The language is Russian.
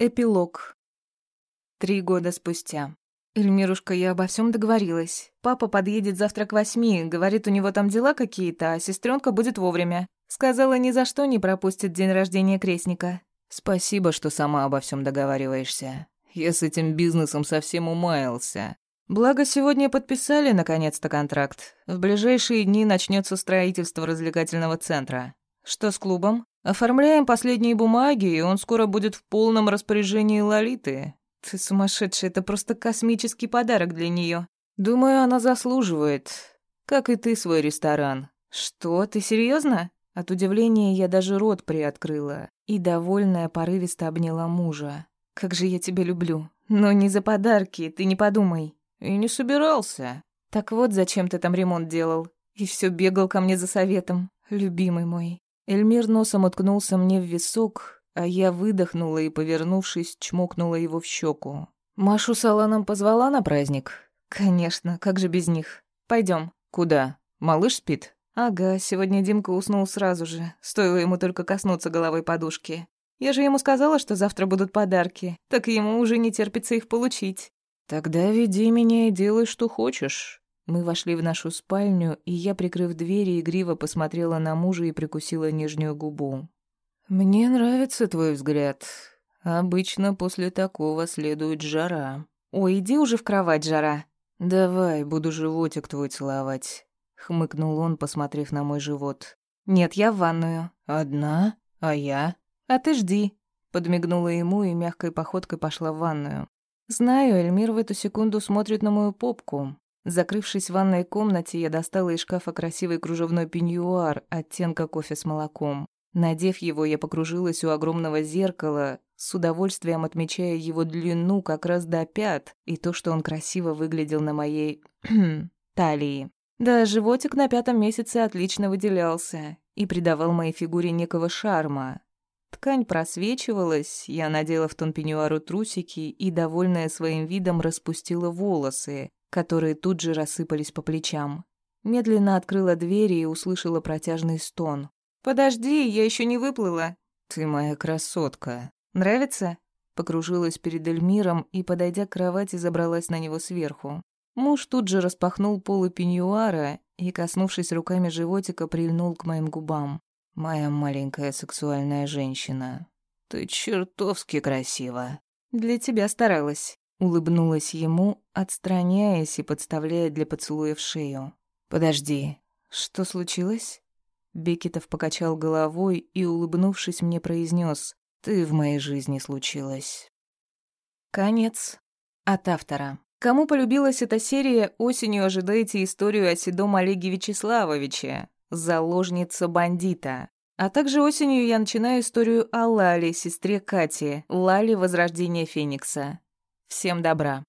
Эпилог. Три года спустя. «Эльмирушка, я обо всем договорилась. Папа подъедет завтра к восьми, говорит, у него там дела какие-то, а сестренка будет вовремя. Сказала, ни за что не пропустит день рождения крестника». «Спасибо, что сама обо всем договариваешься. Я с этим бизнесом совсем умаялся. Благо, сегодня подписали, наконец-то, контракт. В ближайшие дни начнется строительство развлекательного центра. Что с клубом?» Оформляем последние бумаги, и он скоро будет в полном распоряжении Лолиты. Ты сумасшедший, это просто космический подарок для нее. Думаю, она заслуживает. Как и ты свой ресторан. Что, ты серьезно? От удивления я даже рот приоткрыла и, довольная, порывисто обняла мужа. «Как же я тебя люблю! Но не за подарки, ты не подумай!» «И не собирался!» «Так вот, зачем ты там ремонт делал? И все бегал ко мне за советом, любимый мой!» Эльмир носом уткнулся мне в висок, а я выдохнула и, повернувшись, чмокнула его в щеку. «Машу с Аланом позвала на праздник?» «Конечно, как же без них? Пойдем. «Куда? Малыш спит?» «Ага, сегодня Димка уснул сразу же, стоило ему только коснуться головой подушки. Я же ему сказала, что завтра будут подарки, так ему уже не терпится их получить». «Тогда веди меня и делай, что хочешь». Мы вошли в нашу спальню, и я, прикрыв двери, игриво посмотрела на мужа и прикусила нижнюю губу. «Мне нравится твой взгляд. Обычно после такого следует жара». «Ой, иди уже в кровать, жара». «Давай, буду животик твой целовать», — хмыкнул он, посмотрев на мой живот. «Нет, я в ванную». «Одна? А я?» «А ты жди», — подмигнула ему и мягкой походкой пошла в ванную. Знаю, Эльмир в эту секунду смотрит на мою попку, Закрывшись в ванной комнате, я достала из шкафа красивый кружевной пеньюар оттенка кофе с молоком. Надев его, я покружилась у огромного зеркала, с удовольствием отмечая его длину как раз до пят и то, что он красиво выглядел на моей талии. Да, животик на пятом месяце отлично выделялся и придавал моей фигуре некого шарма. Ткань просвечивалась, я надела в тон пеньюару трусики и, довольная своим видом, распустила волосы, которые тут же рассыпались по плечам. Медленно открыла двери и услышала протяжный стон. «Подожди, я еще не выплыла». «Ты моя красотка». «Нравится?» Покружилась перед Эльмиром и, подойдя к кровати, забралась на него сверху. Муж тут же распахнул полы пеньюара и, коснувшись руками животика, прильнул к моим губам. «Моя маленькая сексуальная женщина, ты чертовски красива». «Для тебя старалась». Улыбнулась ему, отстраняясь и подставляя для поцелуя в шею. «Подожди». «Что случилось?» Бекетов покачал головой и, улыбнувшись, мне произнес: «Ты в моей жизни случилась». Конец. От автора. Кому полюбилась эта серия, осенью ожидайте историю о седом Олеге Вячеславовиче, заложница бандита. А также осенью я начинаю историю о Лале, сестре Кати, Лале Возрождения Феникса. Всем добра.